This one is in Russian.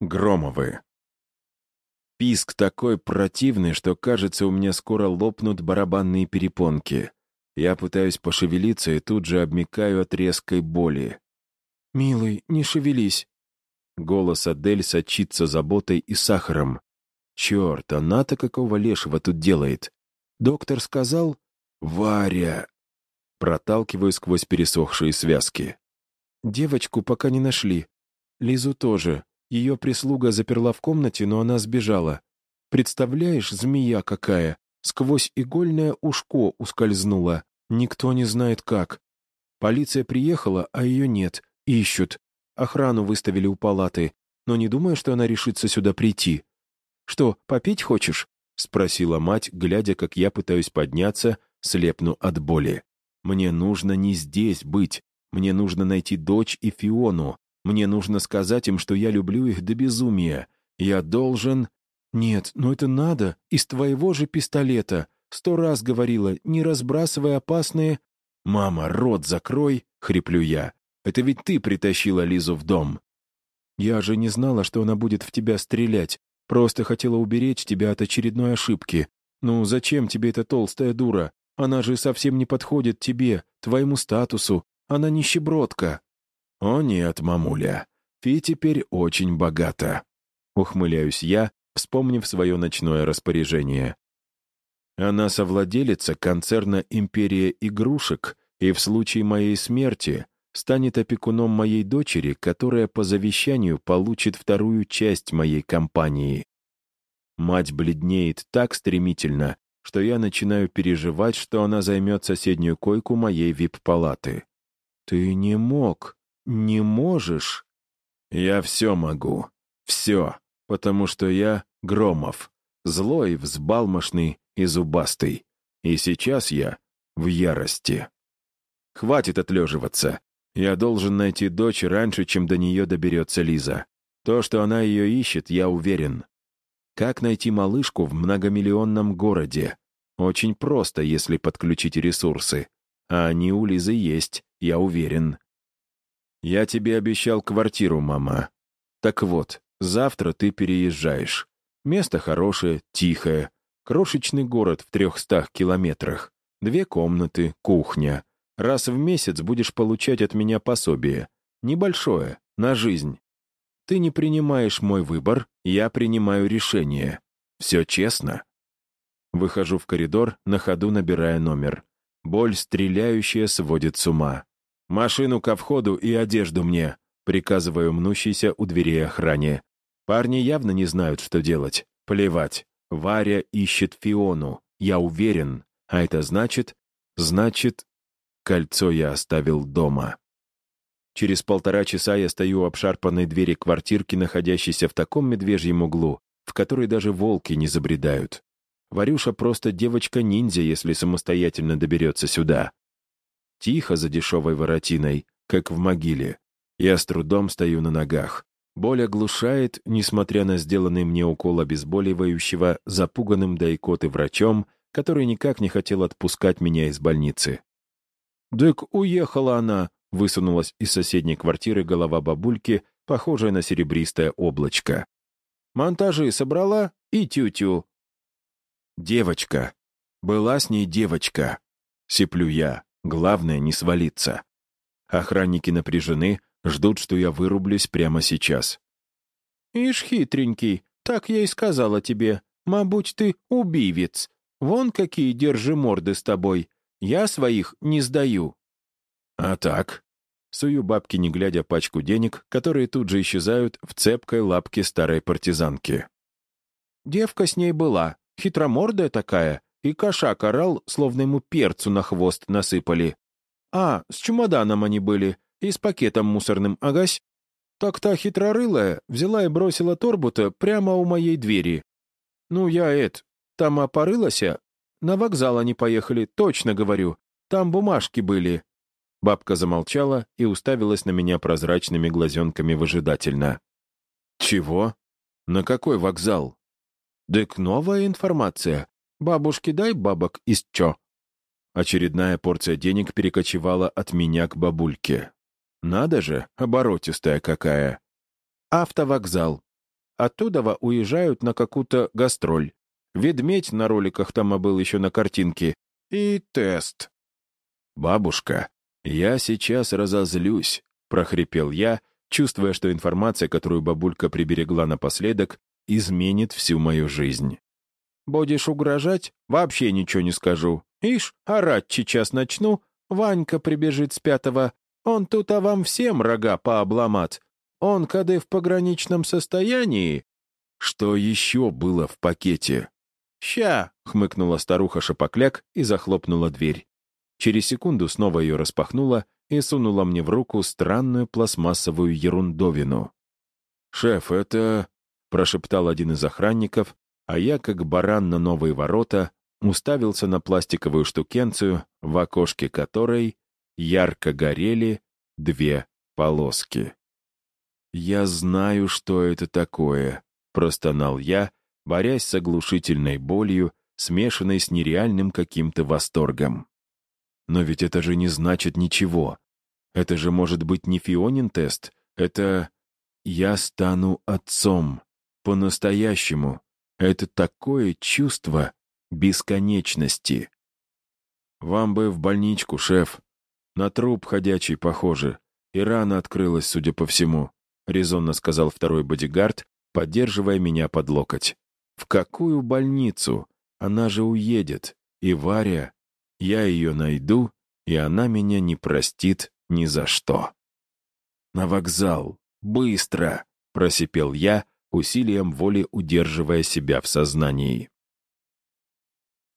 Громовы. Писк такой противный, что, кажется, у меня скоро лопнут барабанные перепонки. Я пытаюсь пошевелиться и тут же обмикаю от резкой боли. «Милый, не шевелись». Голос Адель сочится заботой и сахаром. Черт, она-то какого лешего тут делает? Доктор сказал «Варя». Проталкиваю сквозь пересохшие связки. Девочку пока не нашли. Лизу тоже. Ее прислуга заперла в комнате, но она сбежала. Представляешь, змея какая! Сквозь игольное ушко ускользнула. Никто не знает как. Полиция приехала, а ее нет. Ищут. Охрану выставили у палаты. Но не думаю, что она решится сюда прийти. «Что, попить хочешь?» — спросила мать, глядя, как я пытаюсь подняться, слепну от боли. «Мне нужно не здесь быть. Мне нужно найти дочь и Фиону. Мне нужно сказать им, что я люблю их до безумия. Я должен...» «Нет, ну это надо. Из твоего же пистолета. Сто раз говорила, не разбрасывай опасные...» «Мама, рот закрой!» — хриплю я. «Это ведь ты притащила Лизу в дом». «Я же не знала, что она будет в тебя стрелять. Просто хотела уберечь тебя от очередной ошибки. Ну, зачем тебе эта толстая дура? Она же совсем не подходит тебе, твоему статусу. Она нищебродка». «О нет, мамуля, ты теперь очень богата», — ухмыляюсь я, вспомнив свое ночное распоряжение. Она совладелица концерна «Империя игрушек» и в случае моей смерти станет опекуном моей дочери, которая по завещанию получит вторую часть моей компании. Мать бледнеет так стремительно, что я начинаю переживать, что она займет соседнюю койку моей вип-палаты. «Ты не мог, не можешь». «Я все могу, все, потому что я Громов, злой, взбалмошный и зубастый. И сейчас я в ярости. Хватит отлеживаться. Я должен найти дочь раньше, чем до нее доберется Лиза. То, что она ее ищет, я уверен. Как найти малышку в многомиллионном городе? Очень просто, если подключить ресурсы. А они у Лизы есть, я уверен. Я тебе обещал квартиру, мама. Так вот, завтра ты переезжаешь. Место хорошее, тихое. Крошечный город в трехстах километрах. Две комнаты, кухня. Раз в месяц будешь получать от меня пособие. Небольшое, на жизнь. Ты не принимаешь мой выбор, я принимаю решение. Все честно. Выхожу в коридор, на ходу набирая номер. Боль стреляющая сводит с ума. «Машину ко входу и одежду мне», приказываю мнущейся у дверей охране. Парни явно не знают, что делать. Плевать. Варя ищет Фиону. Я уверен. А это значит... Значит, Кольцо я оставил дома. Через полтора часа я стою у обшарпанной двери квартирки, находящейся в таком медвежьем углу, в который даже волки не забредают. Варюша просто девочка-ниндзя, если самостоятельно доберется сюда. Тихо за дешевой воротиной, как в могиле. Я с трудом стою на ногах. Боль оглушает, несмотря на сделанный мне укол обезболивающего, запуганным до икоты врачом, который никак не хотел отпускать меня из больницы. «Дык, уехала она!» — высунулась из соседней квартиры голова бабульки, похожая на серебристое облачко. «Монтажи собрала и тю-тю». «Девочка. Была с ней девочка». Сиплю я. Главное — не свалиться. Охранники напряжены, ждут, что я вырублюсь прямо сейчас. «Ишь, хитренький, так я и сказала тебе. Мабуть, ты убивец. Вон какие держи морды с тобой. Я своих не сдаю». «А так?» Сую бабки, не глядя пачку денег, которые тут же исчезают в цепкой лапке старой партизанки. Девка с ней была, хитромордая такая, и кошак орал, словно ему перцу на хвост насыпали. А, с чемоданом они были, и с пакетом мусорным, агась. Так та хитрорылая взяла и бросила торбу-то прямо у моей двери. Ну, я, эт, там опорылася, на вокзал они поехали, точно говорю. Там бумажки были». Бабка замолчала и уставилась на меня прозрачными глазенками выжидательно. «Чего? На какой вокзал?» «Дык новая информация. Бабушке дай бабок из чё?» Очередная порция денег перекочевала от меня к бабульке. «Надо же, оборотистая какая!» «Автовокзал. оттуда уезжают на какую-то гастроль. Ведмедь на роликах там был еще на картинке. И тест. «Бабушка, я сейчас разозлюсь», — прохрипел я, чувствуя, что информация, которую бабулька приберегла напоследок, изменит всю мою жизнь. «Будешь угрожать? Вообще ничего не скажу. Ишь, орать сейчас начну, Ванька прибежит с пятого. Он тут а вам всем рога пообломат. Он, когда в пограничном состоянии...» «Что еще было в пакете?» «Ща!» — хмыкнула старуха Шапокляк и захлопнула дверь. Через секунду снова ее распахнула и сунула мне в руку странную пластмассовую ерундовину. «Шеф, это...» — прошептал один из охранников, а я, как баран на новые ворота, уставился на пластиковую штукенцию, в окошке которой ярко горели две полоски. «Я знаю, что это такое», — простонал я, борясь с оглушительной болью, смешанной с нереальным каким-то восторгом. Но ведь это же не значит ничего. Это же может быть не Фионин тест. Это «я стану отцом». По-настоящему. Это такое чувство бесконечности. «Вам бы в больничку, шеф. На труп ходячий похоже. И рана открылась, судя по всему», — резонно сказал второй бодигард, поддерживая меня под локоть. «В какую больницу? Она же уедет. И Варя я ее найду, и она меня не простит ни за что. «На вокзал! Быстро!» — просипел я, усилием воли удерживая себя в сознании.